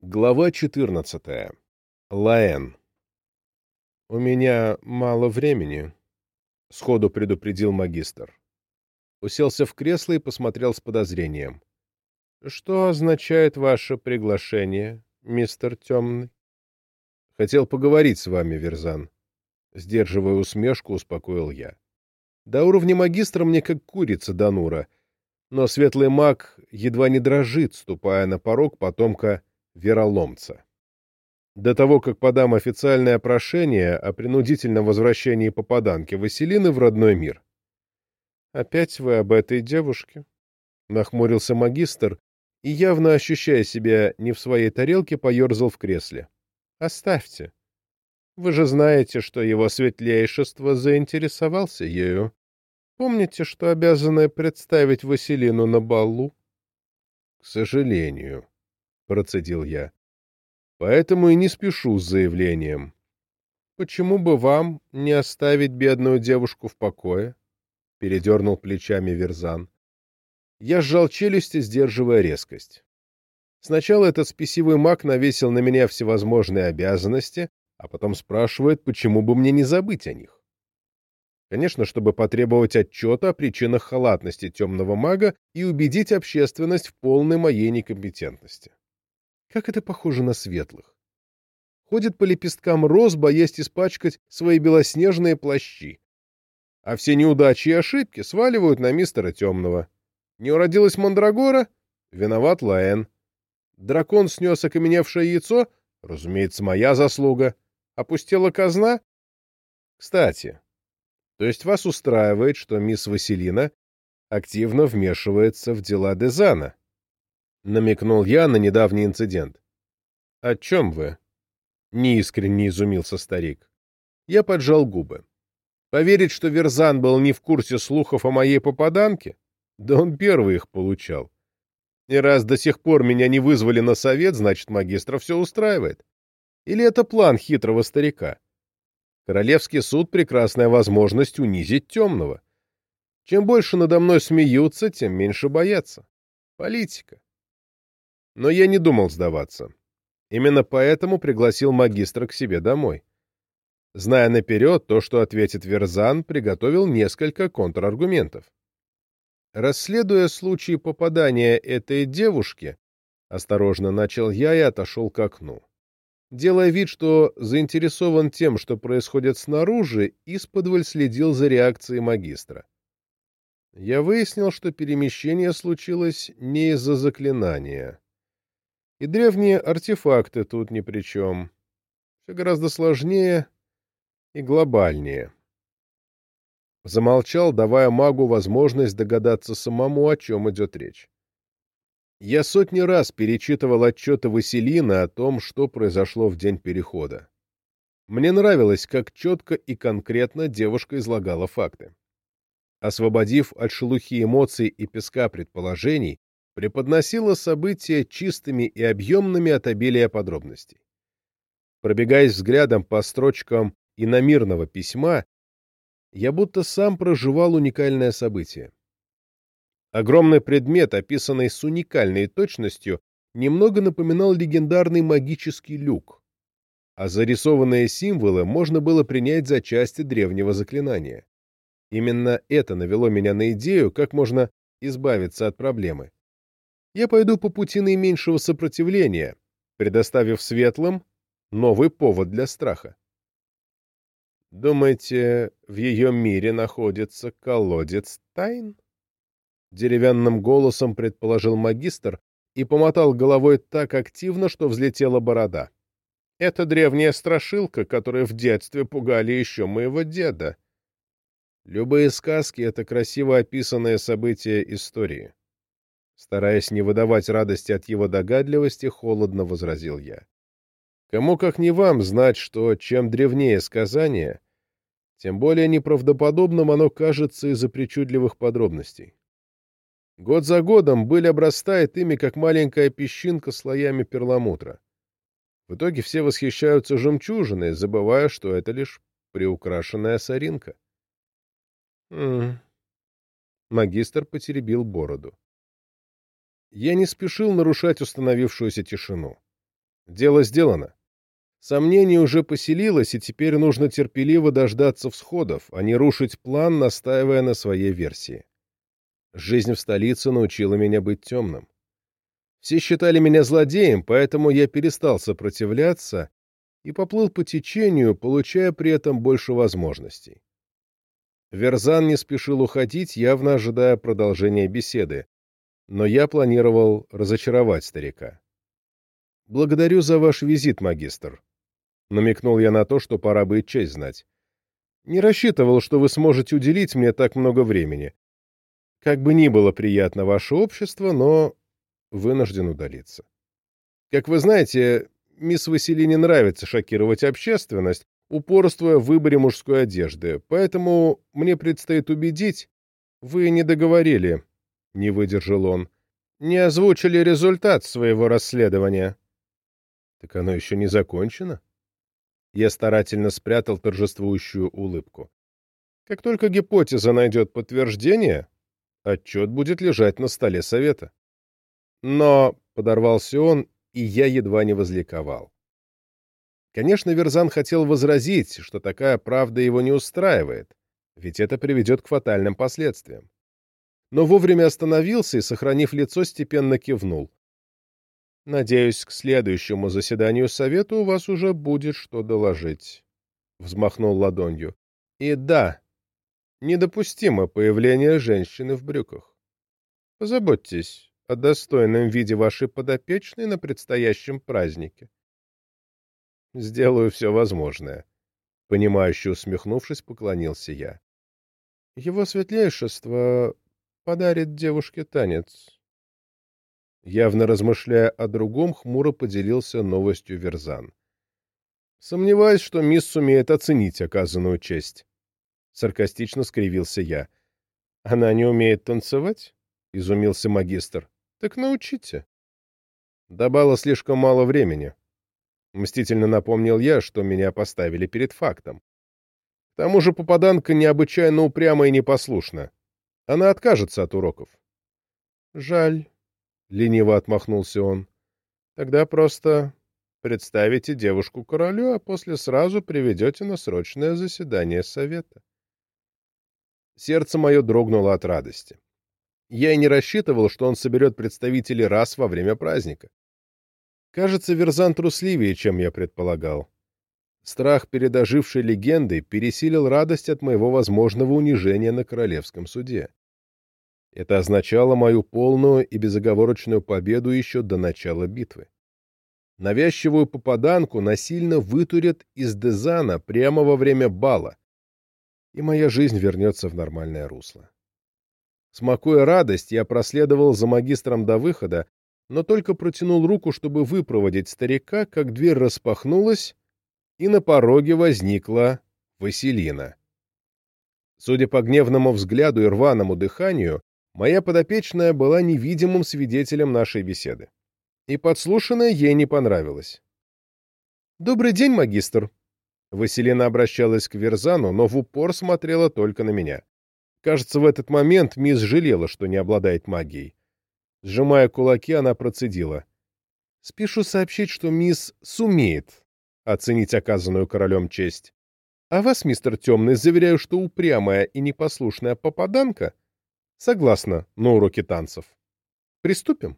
Глава 14. Лаэн. «У меня мало времени», — сходу предупредил магистр. Уселся в кресло и посмотрел с подозрением. «Что означает ваше приглашение, мистер Темный?» «Хотел поговорить с вами, Верзан». Сдерживая усмешку, успокоил я. До уровня магистра мне как курица до нура, но светлый маг едва не дрожит, ступая на порог потомка вероломца. До того, как подам официальное прошение о принудительном возвращении попаданки Василины в родной мир. «Опять вы об этой девушке?» — нахмурился магистр и, явно ощущая себя не в своей тарелке, поерзал в кресле. «Оставьте. Вы же знаете, что его светлейшество заинтересовался ею. Помните, что обязаны представить Василину на балу?» «К сожалению», процедил я. Поэтому и не спешу с заявлением. Почему бы вам не оставить бедную девушку в покое? Передернул плечами Верзан. Я сжал челюсти, сдерживая резкость. Сначала этот спесивый маг навесил на меня всевозможные обязанности, а потом спрашивает, почему бы мне не забыть о них. Конечно, чтобы потребовать отчета о причинах халатности темного мага и убедить общественность в полной моей некомпетентности. Как это похоже на светлых. Ходит по лепесткам роз, боясь испачкать свои белоснежные плащи. А все неудачи и ошибки сваливают на мистера Темного. Не уродилась Мандрагора? Виноват Лаэн. Дракон снес окаменевшее яйцо? Разумеется, моя заслуга. Опустила казна? Кстати, то есть вас устраивает, что мисс Василина активно вмешивается в дела Дезана? Намекнул я на недавний инцидент. «О чем вы?» — неискренне изумился старик. Я поджал губы. Поверить, что Верзан был не в курсе слухов о моей попаданке? Да он первый их получал. И раз до сих пор меня не вызвали на совет, значит, магистра все устраивает. Или это план хитрого старика? Королевский суд — прекрасная возможность унизить темного. Чем больше надо мной смеются, тем меньше боятся. Политика. Но я не думал сдаваться. Именно поэтому пригласил магистра к себе домой. Зная наперед то, что ответит Верзан, приготовил несколько контраргументов. Расследуя случай попадания этой девушки, осторожно начал я и отошел к окну. Делая вид, что заинтересован тем, что происходит снаружи, исподволь следил за реакцией магистра. Я выяснил, что перемещение случилось не из-за заклинания. И древние артефакты тут ни при чем. Все гораздо сложнее и глобальнее. Замолчал, давая магу возможность догадаться самому, о чем идет речь. Я сотни раз перечитывал отчеты Василина о том, что произошло в день перехода. Мне нравилось, как четко и конкретно девушка излагала факты. Освободив от шелухи эмоций и песка предположений, преподносила события чистыми и объемными от обилия подробностей. Пробегаясь взглядом по строчкам иномирного письма, я будто сам проживал уникальное событие. Огромный предмет, описанный с уникальной точностью, немного напоминал легендарный магический люк, а зарисованные символы можно было принять за части древнего заклинания. Именно это навело меня на идею, как можно избавиться от проблемы я пойду по пути наименьшего сопротивления, предоставив светлым новый повод для страха. Думаете, в ее мире находится колодец тайн? Деревянным голосом предположил магистр и помотал головой так активно, что взлетела борода. Это древняя страшилка, которая в детстве пугали еще моего деда. Любые сказки — это красиво описанные события истории. Стараясь не выдавать радости от его догадливости, холодно возразил я. Кому как не вам знать, что чем древнее сказание, тем более неправдоподобным оно кажется из-за причудливых подробностей. Год за годом быль обрастает ими, как маленькая песчинка слоями перламутра. В итоге все восхищаются жемчужиной, забывая, что это лишь приукрашенная соринка. Магистр потеребил бороду. Я не спешил нарушать установившуюся тишину. Дело сделано. Сомнение уже поселилось, и теперь нужно терпеливо дождаться всходов, а не рушить план, настаивая на своей версии. Жизнь в столице научила меня быть темным. Все считали меня злодеем, поэтому я перестал сопротивляться и поплыл по течению, получая при этом больше возможностей. Верзан не спешил уходить, явно ожидая продолжения беседы, но я планировал разочаровать старика. «Благодарю за ваш визит, магистр», — намекнул я на то, что пора бы и честь знать. «Не рассчитывал, что вы сможете уделить мне так много времени. Как бы ни было приятно ваше общество, но вынужден удалиться. Как вы знаете, мисс Василине нравится шокировать общественность, упорствуя в выборе мужской одежды, поэтому мне предстоит убедить, вы не договорили, — не выдержал он, — не озвучили результат своего расследования. Так оно еще не закончено? Я старательно спрятал торжествующую улыбку. Как только гипотеза найдет подтверждение, отчет будет лежать на столе совета. Но, — подорвался он, и я едва не возликовал. Конечно, Верзан хотел возразить, что такая правда его не устраивает, ведь это приведет к фатальным последствиям. Но вовремя остановился и, сохранив лицо, степенно кивнул. «Надеюсь, к следующему заседанию Совета у вас уже будет что доложить», — взмахнул ладонью. «И да, недопустимо появление женщины в брюках. Позаботьтесь о достойном виде вашей подопечной на предстоящем празднике. Сделаю все возможное. Понимающе усмехнувшись, поклонился я. Его светлейшество подарит девушке танец. Явно размышляя о другом, хмуро поделился новостью Верзан. Сомневаюсь, что мисс сумеет оценить оказанную честь. Саркастично скривился я. Она не умеет танцевать? Изумился магистр. Так научите. До бала слишком мало времени. Мстительно напомнил я, что меня поставили перед фактом. К тому же попаданка необычайно упряма и непослушна. Она откажется от уроков. Жаль, — лениво отмахнулся он. Тогда просто представите девушку королю, а после сразу приведете на срочное заседание совета. Сердце мое дрогнуло от радости. Я и не рассчитывал, что он соберет представителей раз во время праздника. Кажется, Верзан трусливее, чем я предполагал. Страх перед ожившей легендой пересилил радость от моего возможного унижения на королевском суде. Это означало мою полную и безоговорочную победу еще до начала битвы. Навязчивую попаданку насильно вытурят из Дезана прямо во время бала, и моя жизнь вернется в нормальное русло. Смакуя радость, я проследовал за магистром до выхода, но только протянул руку, чтобы выпроводить старика, как дверь распахнулась, и на пороге возникла Василина. Судя по гневному взгляду и рваному дыханию, моя подопечная была невидимым свидетелем нашей беседы. И подслушанное ей не понравилось. «Добрый день, магистр!» Василина обращалась к Верзану, но в упор смотрела только на меня. Кажется, в этот момент мисс жалела, что не обладает магией. Сжимая кулаки, она процедила. «Спешу сообщить, что мисс сумеет оценить оказанную королем честь. А вас, мистер Темный, заверяю, что упрямая и непослушная попаданка согласна на уроки танцев. Приступим?»